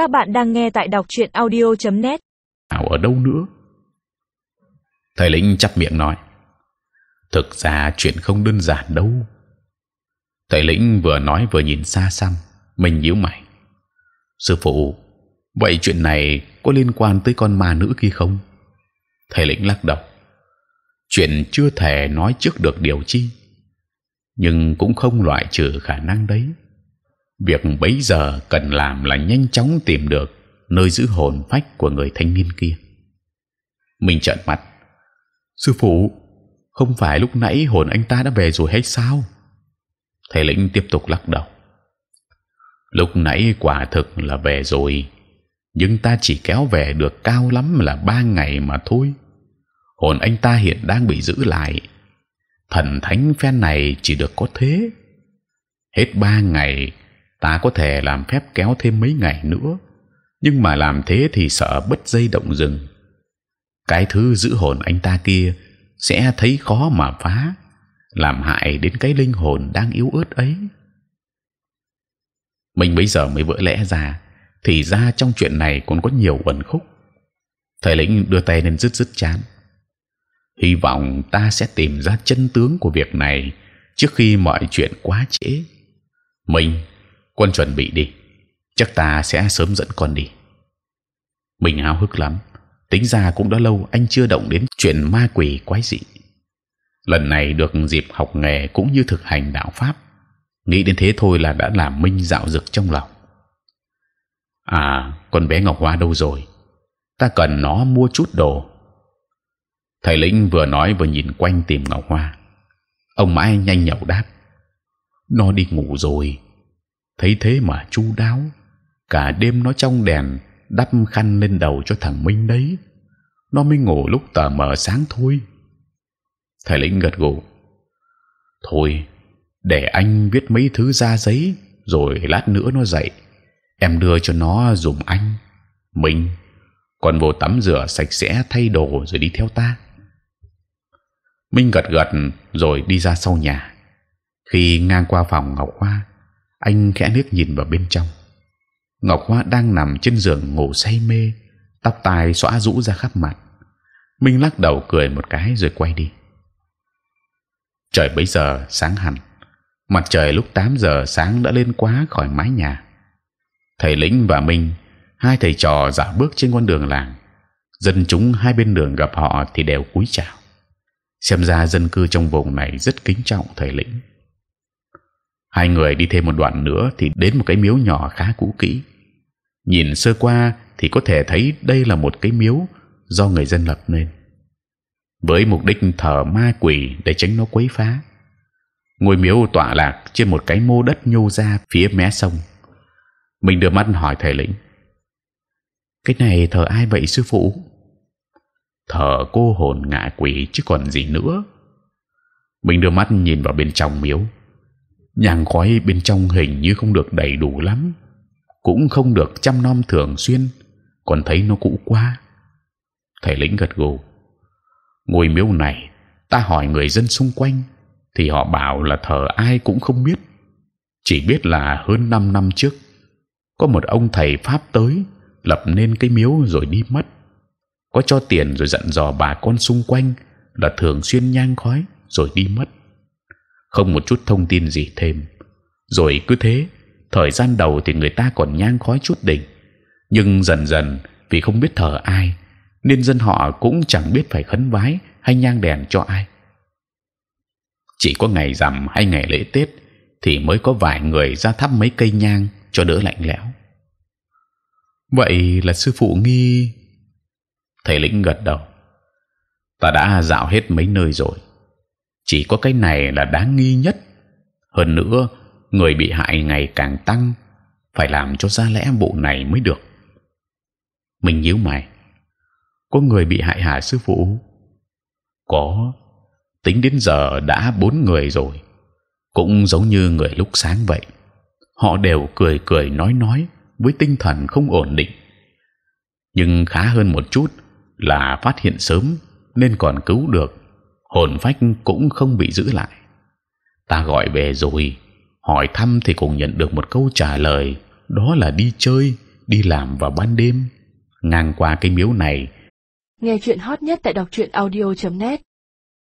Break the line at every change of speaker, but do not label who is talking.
Các bạn đang nghe tại đọc truyện audio.net.
nào ở đâu nữa? Thầy lĩnh chắp miệng nói. Thực ra chuyện không đơn giản đâu. Thầy lĩnh vừa nói vừa nhìn xa xăm, mình nhíu mày. Sư phụ, vậy chuyện này có liên quan tới con ma nữ kia không? Thầy lĩnh lắc đầu. Chuyện chưa thể nói trước được điều chi, nhưng cũng không loại trừ khả năng đấy việc bấy giờ cần làm là nhanh chóng tìm được nơi giữ hồn phách của người thanh niên kia. Mình trợn mặt sư phụ, không phải lúc nãy hồn anh ta đã về rồi hay sao? Thầy lĩnh tiếp tục lắc đầu. Lúc nãy quả thực là về rồi, nhưng ta chỉ kéo về được cao lắm là ba ngày mà thôi. Hồn anh ta hiện đang bị giữ lại. Thần thánh phen này chỉ được có thế. Hết ba ngày ta có thể làm phép kéo thêm mấy ngày nữa. Nhưng mà làm thế thì sợ bất dây động rừng. Cái thứ giữ hồn anh ta kia sẽ thấy khó mà phá, làm hại đến cái linh hồn đang yếu ớt ấy. Mình bây giờ mới vỡ lẽ ra, thì ra trong chuyện này còn có nhiều uẩn khúc. Thầy lĩnh đưa tay lên rứt rứt chán. Hy vọng ta sẽ tìm ra chân tướng của việc này trước khi mọi chuyện quá trễ. Mình quân chuẩn bị đi. Chắc ta sẽ sớm dẫn con đi. Mình háo hức lắm. Tính ra cũng đã lâu anh chưa động đến chuyện ma quỷ quái dị. Lần này được dịp học nghề cũng như thực hành đạo pháp. Nghĩ đến thế thôi là đã làm minh dạo dực trong lòng. À con bé ngọc hoa đâu rồi? Ta cần nó mua chút đồ. Thầy lĩnh vừa nói vừa nhìn quanh tìm ngọc hoa. Ông mãi nhanh nhậu đáp. Nó đi ngủ rồi thấy thế mà chu đáo. Cả đêm nó trong đèn, đắp khăn lên đầu cho thằng minh đấy. Nó mới ngủ lúc tờ mờ sáng thôi. Thầy lĩnh gật gù. Thôi, để anh viết mấy thứ ra giấy, rồi lát nữa nó dậy. Em đưa cho nó dùng anh. Mình còn vô tắm rửa sạch sẽ, thay đồ rồi đi theo ta. Minh gật gật rồi đi ra sau nhà. Khi ngang qua phòng ngọc hoa anh khẽ liếc nhìn vào bên trong. Ngọc hoa đang nằm trên giường ngủ say mê, tóc tai xõa rũ ra khắp mặt. Minh lắc đầu cười một cái rồi quay đi. Trời bấy giờ sáng hẳn. Mặt trời lúc 8 giờ sáng đã lên quá khỏi mái nhà. Thầy lĩnh và minh, hai thầy trò dạo bước trên con đường làng. Dân chúng hai bên đường gặp họ thì đều cúi chào. Xem ra dân cư trong vùng này rất kính trọng thầy lĩnh hai người đi thêm một đoạn nữa thì đến một cái miếu nhỏ khá cũ kỹ. Nhìn sơ qua thì có thể thấy đây là một cái miếu do người dân lập nên. Với mục đích thờ ma quỷ để tránh nó quấy phá. Ngôi miếu tọa lạc trên một cái mô đất nhô ra phía mé sông. Mình đưa mắt hỏi thầy lĩnh, cái này thờ ai vậy, sư phụ? Thờ cô hồn ngạ quỷ chứ còn gì nữa. Mình đưa mắt nhìn vào bên trong miếu nhang khói bên trong hình như không được đầy đủ lắm, cũng không được chăm nom thường xuyên, còn thấy nó cũ quá. Thầy lĩnh gật gù. Ngôi miếu này, ta hỏi người dân xung quanh, thì họ bảo là thờ ai cũng không biết. Chỉ biết là hơn 5 năm trước, có một ông thầy pháp tới, lập nên cái miếu rồi đi mất. Có cho tiền rồi dặn dò bà con xung quanh là thường xuyên nhang khói rồi đi mất không một chút thông tin gì thêm. Rồi cứ thế, thời gian đầu thì người ta còn nhang khói chút đỉnh. Nhưng dần dần, vì không biết thờ ai, nên dân họ cũng chẳng biết phải khấn vái hay nhang đèn cho ai. Chỉ có ngày rằm hay ngày lễ tết thì mới có vài người ra thắp mấy cây nhang cho đỡ lạnh lẽo. Vậy là sư phụ nghi? Thầy lĩnh gật đầu. Ta đã dạo hết mấy nơi rồi chỉ có cái này là đáng nghi nhất. Hơn nữa, người bị hại ngày càng tăng, phải làm cho ra lẽ vụ này mới được. Mình nhíu mày. Có người bị hại hả, sư phụ? Có. Tính đến giờ đã bốn người rồi. Cũng giống như người lúc sáng vậy. Họ đều cười cười nói nói, với tinh thần không ổn định. Nhưng khá hơn một chút là phát hiện sớm, nên còn cứu được hồn phách cũng không bị giữ lại. Ta gọi về rồi, hỏi thăm thì cũng nhận được một câu trả lời, đó là đi chơi, đi làm vào ban đêm. Ngang qua cái miếu này.
Nghe chuyện hot nhất tại đọc truyện audio.net